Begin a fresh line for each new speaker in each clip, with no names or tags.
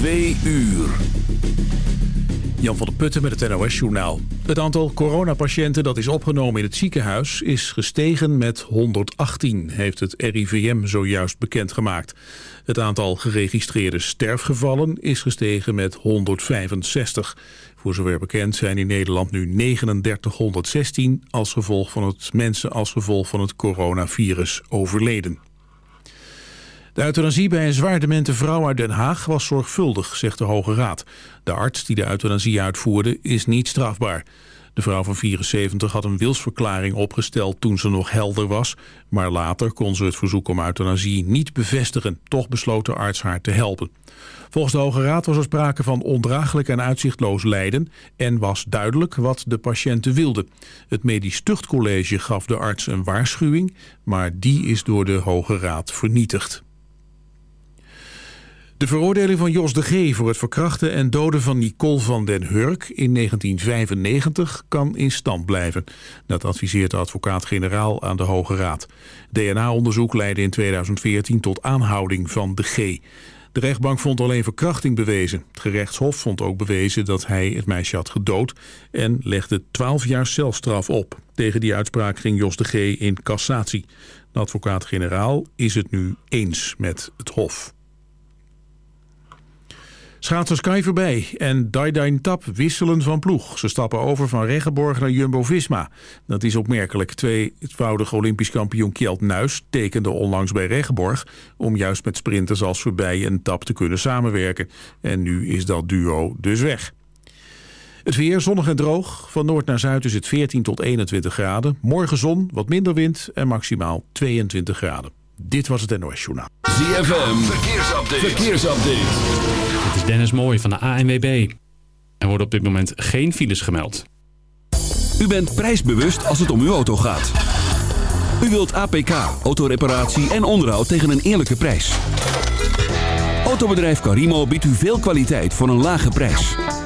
Twee uur. Jan van der Putten met het NOS-journaal. Het aantal coronapatiënten dat is opgenomen in het ziekenhuis is gestegen met 118, heeft het RIVM zojuist bekendgemaakt. Het aantal geregistreerde sterfgevallen is gestegen met 165. Voor zover bekend zijn in Nederland nu 3916 als gevolg van het mensen als gevolg van het coronavirus overleden. De euthanasie bij een zwaar demente vrouw uit Den Haag was zorgvuldig, zegt de Hoge Raad. De arts die de euthanasie uitvoerde is niet strafbaar. De vrouw van 74 had een wilsverklaring opgesteld toen ze nog helder was... maar later kon ze het verzoek om euthanasie niet bevestigen. Toch besloot de arts haar te helpen. Volgens de Hoge Raad was er sprake van ondraaglijk en uitzichtloos lijden... en was duidelijk wat de patiënten wilden. Het Medisch Tuchtcollege gaf de arts een waarschuwing... maar die is door de Hoge Raad vernietigd. De veroordeling van Jos de G. voor het verkrachten en doden van Nicole van den Hurk in 1995 kan in stand blijven. Dat adviseert de advocaat-generaal aan de Hoge Raad. DNA-onderzoek leidde in 2014 tot aanhouding van de G. De rechtbank vond alleen verkrachting bewezen. Het gerechtshof vond ook bewezen dat hij het meisje had gedood... en legde 12 jaar celstraf op. Tegen die uitspraak ging Jos de G. in cassatie. De advocaat-generaal is het nu eens met het hof. Schaatser Sky voorbij en Daidain Tap wisselen van ploeg. Ze stappen over van Regenborg naar Jumbo-Visma. Dat is opmerkelijk. Tweevoudig Olympisch kampioen Kjeld Nuis tekende onlangs bij Regenborg... om juist met sprinters als voorbij en Tap te kunnen samenwerken. En nu is dat duo dus weg. Het weer zonnig en droog. Van noord naar zuid is het 14 tot 21 graden. Morgen zon, wat minder wind en maximaal 22 graden. Dit was het NOS Journaal.
ZFM, verkeersupdate. verkeersupdate.
Dit is Dennis Mooij van de ANWB. Er worden op dit moment geen files gemeld.
U bent prijsbewust als het om uw auto gaat. U wilt APK, autoreparatie en onderhoud tegen een eerlijke prijs. Autobedrijf Carimo biedt u veel kwaliteit voor een lage prijs.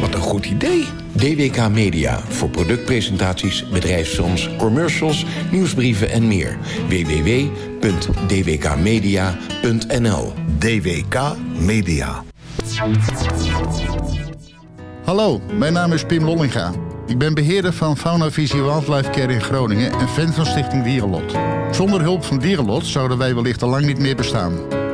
Wat een goed idee. DWK Media voor productpresentaties, bedrijfsfilms, commercials, nieuwsbrieven en meer. www.dwkmedia.nl
DWK Media.
Hallo, mijn naam is Pim Lollinga. Ik ben beheerder van Fauna Visie Wildlife Care in Groningen en fan van Stichting Dierenlot. Zonder hulp van Dierenlot zouden wij wellicht al lang niet meer bestaan.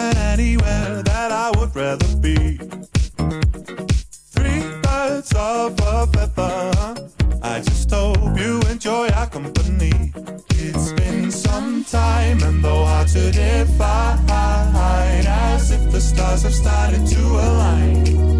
than anywhere that I would rather be. Three birds of a feather. I just hope you enjoy our company. It's been some time, and though hard to define, as if the stars have started to align.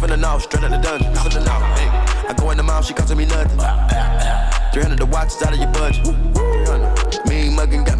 We finna know, straight out the dungeon. I go in the mouth, she costing me nothing. 300 the watch out of your budget. 300. Mean muggin' got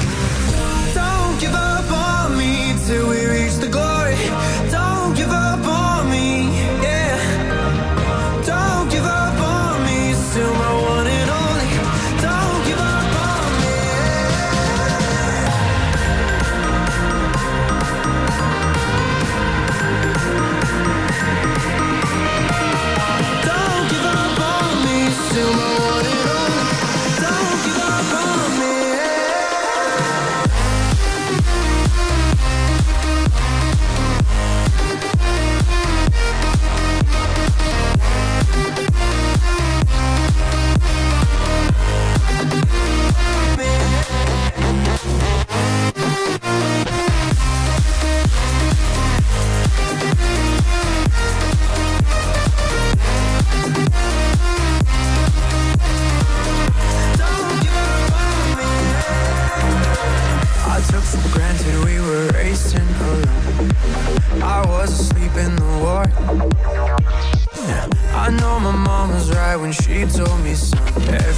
don't give up on me till we reach the glory. Don't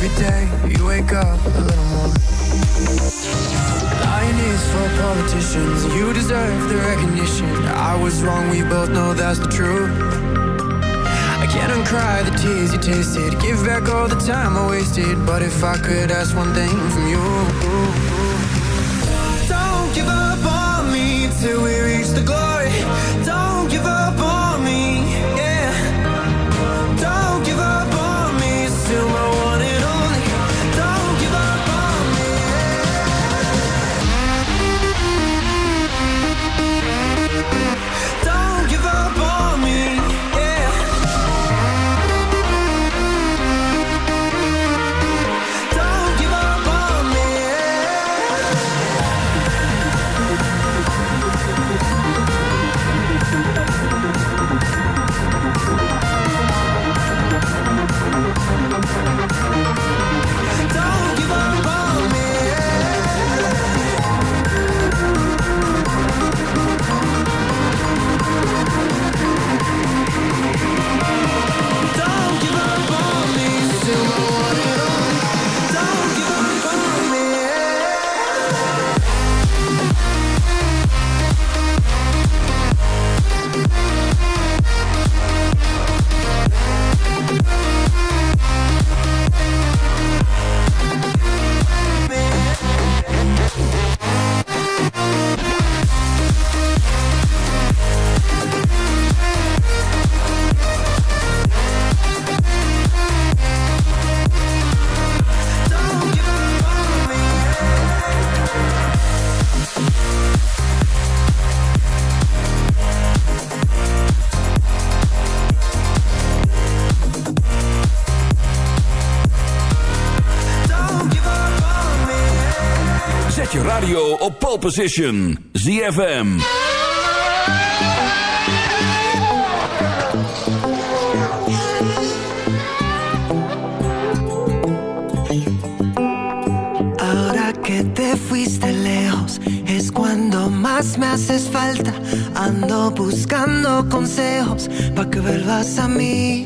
every day you wake up a little more. Lying is for politicians. You deserve the recognition. I was wrong, we both know that's the truth. I can't uncry the tears you tasted. Give back all the time I wasted. But if I could ask one thing from you, don't give up on me till we reach the glory.
Position. ZFM.
Ahora que te fuiste lejos es cuando más me haces falta. Ando buscando consejos pa' que vuelvas a mí.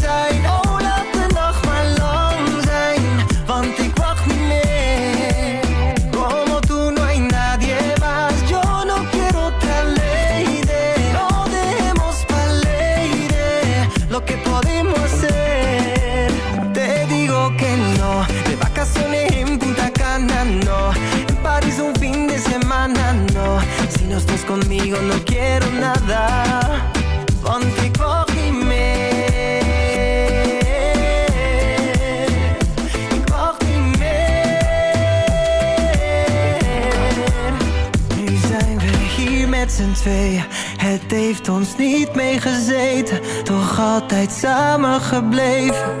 Samen gebleven.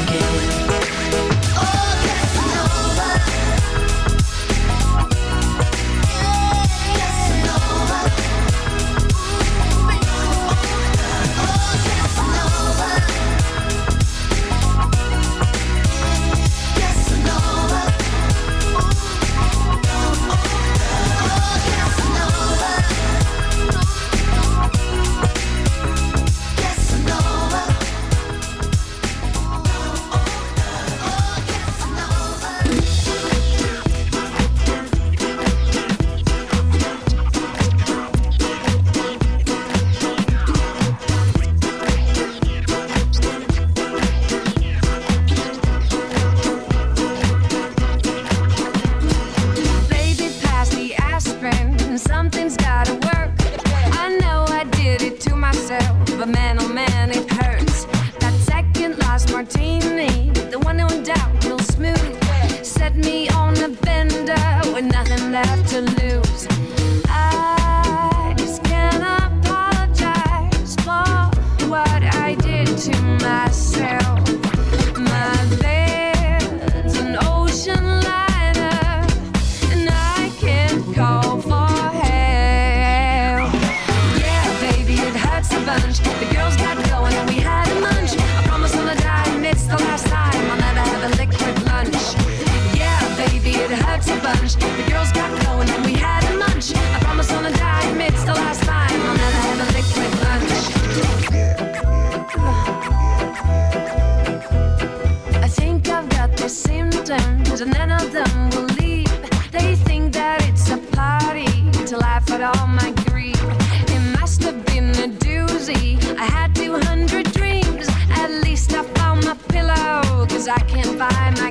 symptoms, and none of them will leave. They think that it's a party to laugh at all my grief. It must have been a doozy. I had 200 dreams. At least I found my pillow, cause I can't find my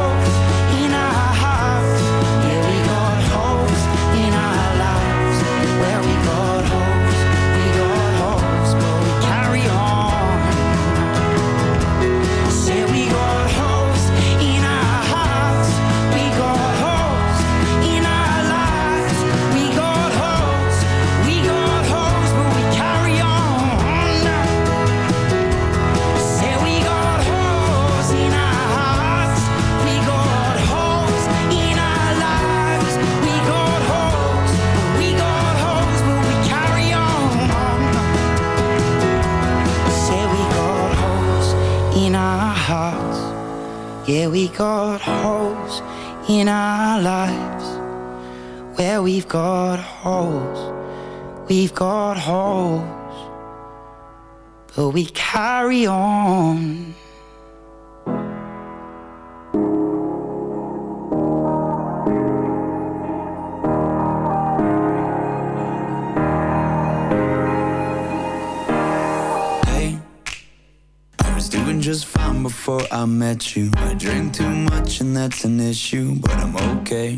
carry on.
Hey, I was doing just fine before I met you. I drink too much and that's an issue, but I'm okay.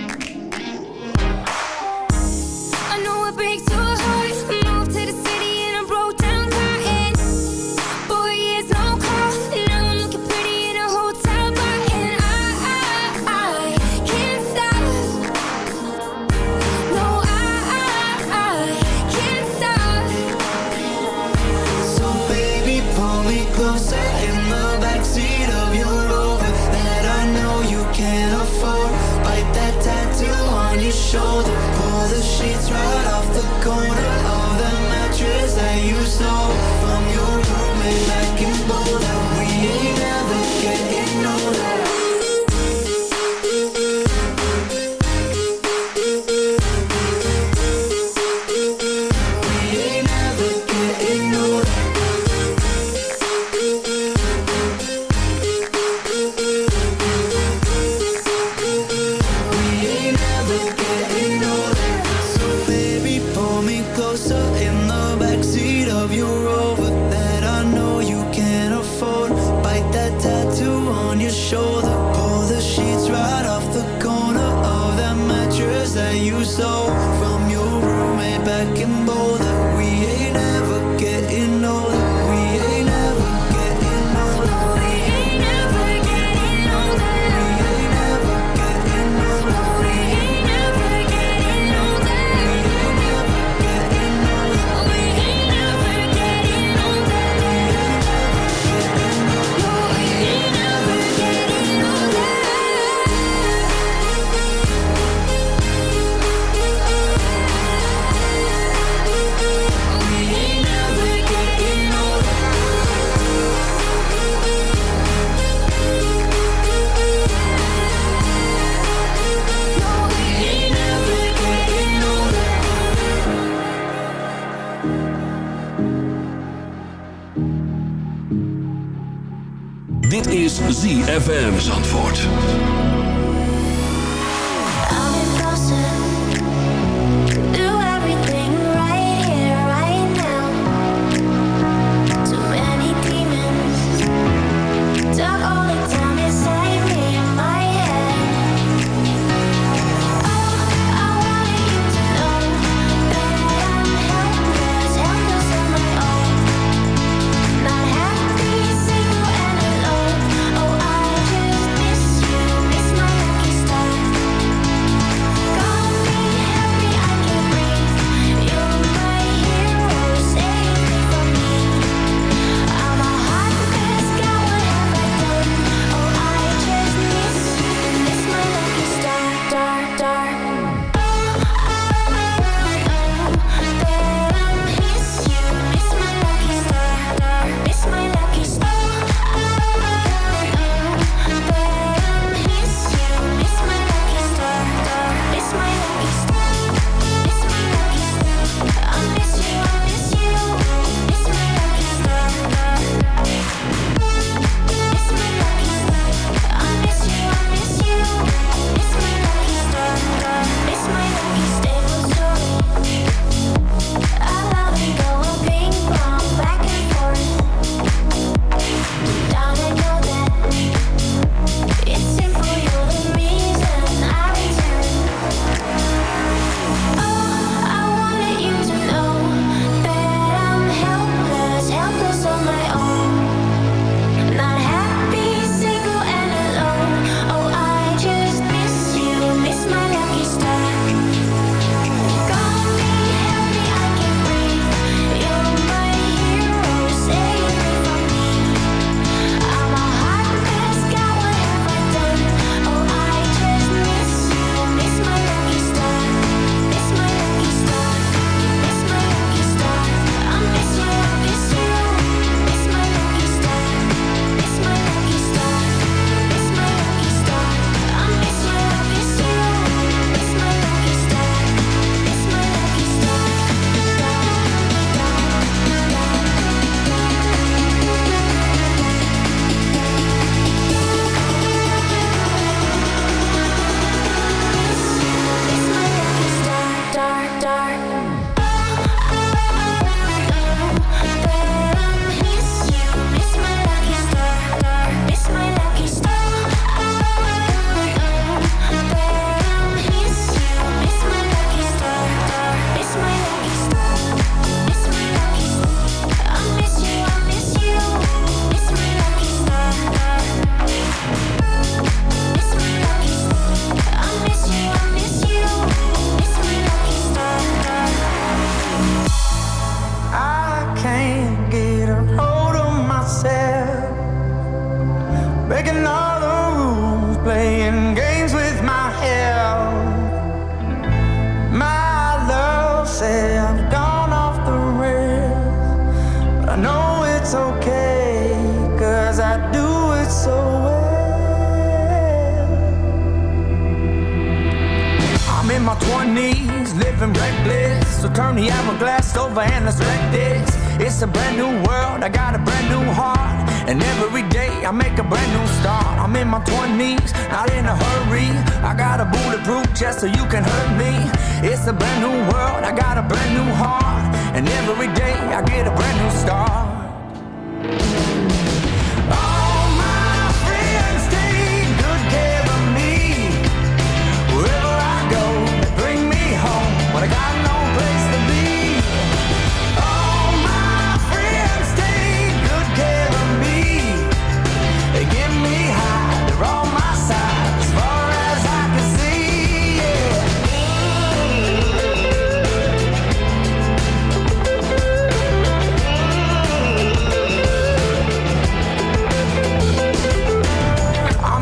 go so ZFM Zandvoort.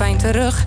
pijn terug.